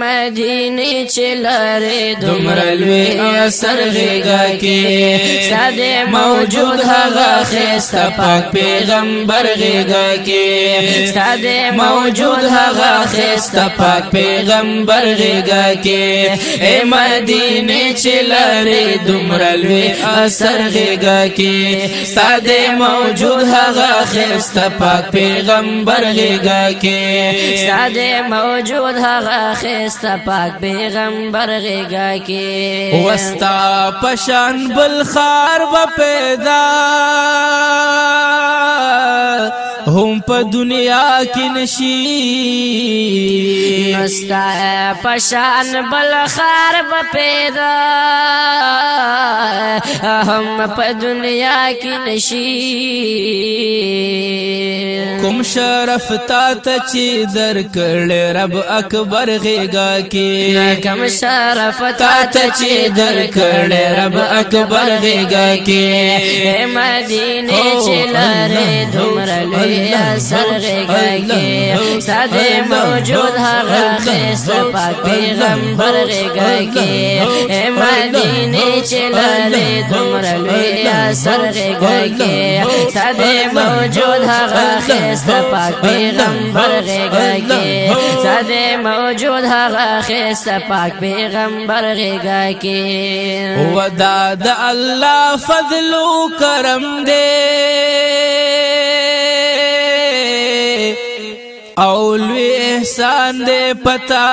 مدینه چې لارې دومره لوی اثر غېږه کې ساده موجود هغه خسته پاک پیغمبر غېږه کې ساده موجود هغه خسته پاک پیغمبر غېږه کې اے مدینه چې لارې دومره لوی اثر غېږه کې ساده موجود هغه خسته پاک پیغمبر غېږه کې ساده موجود هغه خست پاک پیغمبر غیگا کې وستا پشان بل خار و پیدا ہم نشی نستا ہے پشان بلکار پیدا ہم پا دنیا نشی کم شرف تا تچی در ل رب اکبر غیگا کی کم شرف تا در چر رب اکبر گا کے اثر رګي ساده موجود هغه خست پاک پیغمبر رګي مدینه چلاله تمر لوی اثر رګي ساده موجود هغه خست پاک پیغمبر رګي ساده موجود هغه خست پاک پیغمبر رګي ودا د الله فضل او کرم دے او لوی احسان دې پتا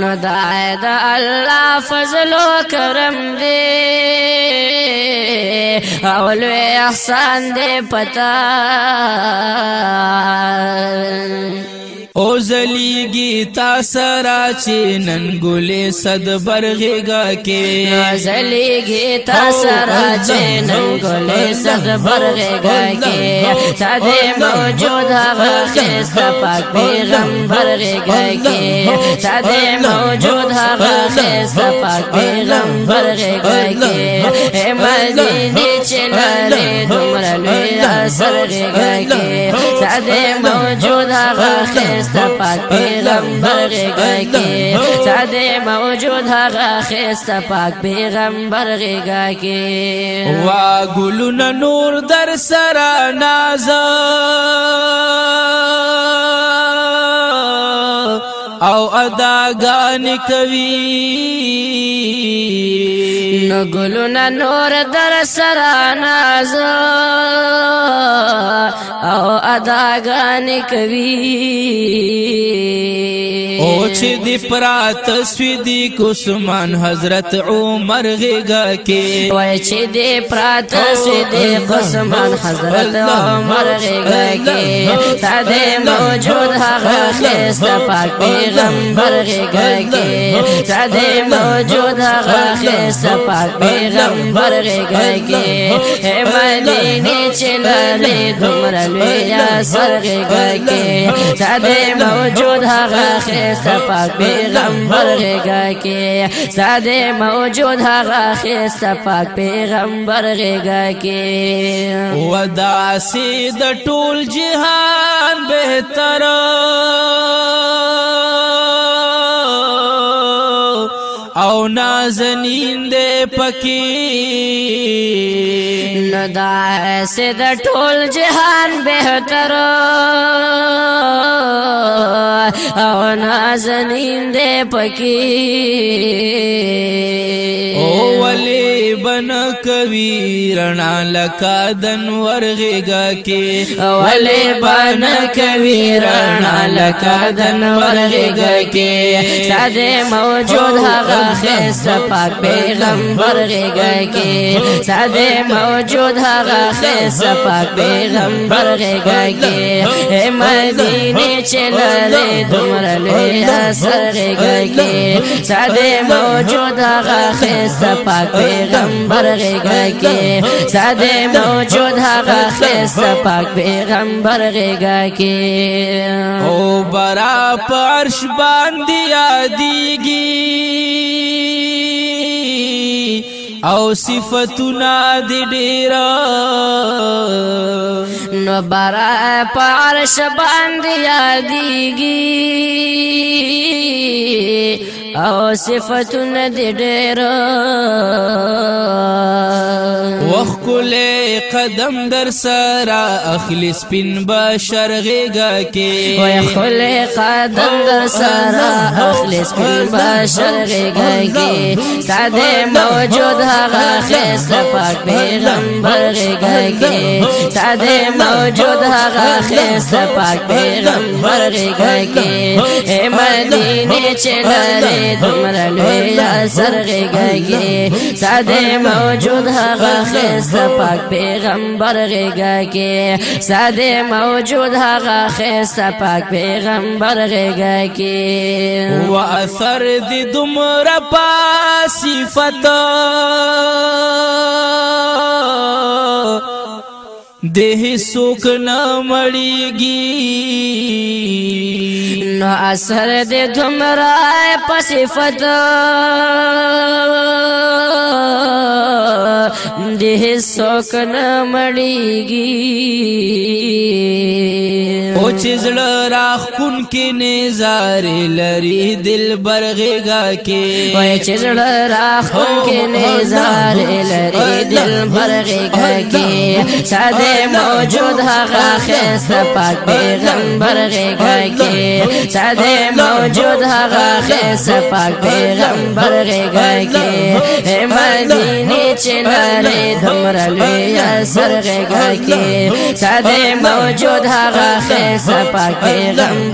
نو دا د الله فضل او کرم دې او لوی احسان دې پتا او زلیگی تا سرا چی ننگولی صد برغی گا کی او زلیگی تا سرا چی ننگولی صد برغی گا کی تا دی موجود هوا خیست پاک بیغم برغی گا کی تا دی موجود هوا خیست پاک بیغم برغی گا کی اے مدینی چنانی دمرا لوی اثر غی گا کی تا دی موجود هغه خست پاک پیغمبر غږی ساده موجود هغه خست پاک پیغمبر غږی وا ګلون نور در سره ناز او اداګان کوي نو ګلونا نور در سره ناز او اداګان کوي او چې دی پرات سویدی کوسمان حضرت عمر غیګه کې وای چې دی پرات سویدی کوسمان حضرت عمر غیګه کې ساده موجود هغه خسته پاک پیغمبر غیږي ساده موجود هغه صفات پیغمبر غیږي اے مدینه چې لری دومره لوی اثر غیږي ساده موجود هغه صفات پیغمبر غیږي ساده موجود هغه صفات پیغمبر غیږي ودا سید ټول جهان بهتره او نازنین دې پکې نو دا ایسه د ټول جهان بهتر او نازنین دې پکې او ولی کوي رڼا لکا دن ورغېګا کې اولې بان کوي رڼا لکا دن ورغېګا کې ساده موجود هغه خس پاک پیغمبر غېګا کې ساده موجود هغه خس پاک پیغمبر غېګا کې اے مدینه چې لري دومره لوی اثر غېګا کې ساده موجود هغه خس پاک پیغمبر غیګا کې ساده موجود هغه خلص پاک پیغمبر غیګا کې او برا پرش باندې یادېږي او صفاتنا د ډېر نو برا پرش باندې یادېږي او صفاتونه دې ډېر وخل قدم در سرا اخلی سپین بشر غیګه کې وخل قدم در سرا اخلی سپین بشر غیګه کې ساده موجود هغه خس پاک پیغمبر غیګه کې ساده موجود هغه خس پاک پیغمبر غیګه کې مدینه چې لري دومره لوی اثر غږیږي ساده موجود هغه خست پاک پیغمبر غږیږي ساده موجود هغه خست پاک پیغمبر غږیږي و اثر دې دومره پاسي فتو ده سوک نمړیږي نو اثر دې دمرا پسفت ده سوک نمړیږي او چې زړه راخ کن کی نزار لری دل برغه کی وای چې را خون کی نزار لری دل برغه کی ساده موجود هغه خست پاک پیغمبر غه کی ساده موجود هغه خست پاک پیغمبر غه کی مدینه چې لري دمر لوی اثر غه کی ساده موجود هغه خست پاک پیغمبر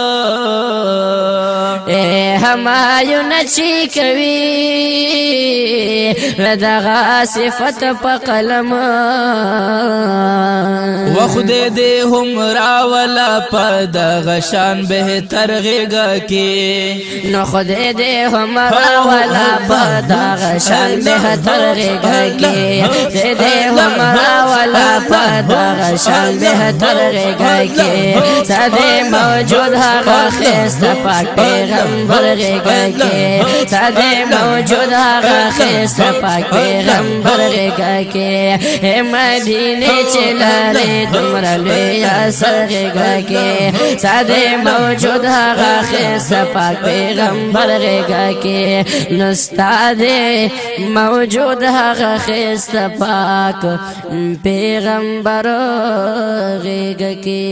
عملونه چې کوي لدغه صفت په قلم و خدای دې هم راولا په دغه شان به ترغه کې نو خدای دې هم راولا په دغه شان به ترغه کې دې دې هم راولا په دغه شان به ترغه کې ساده موجود هغه خسته پاک پیغمبر غږ کې ساده موجود هغه خست پاک پیغمبر غږ کې مدینه چلاله تمرا لوی اثر غږ کې ساده موجود هغه خست پاک پیغمبر غږ کې نستاده موجود هغه خست پاک پیغمبر غږ کې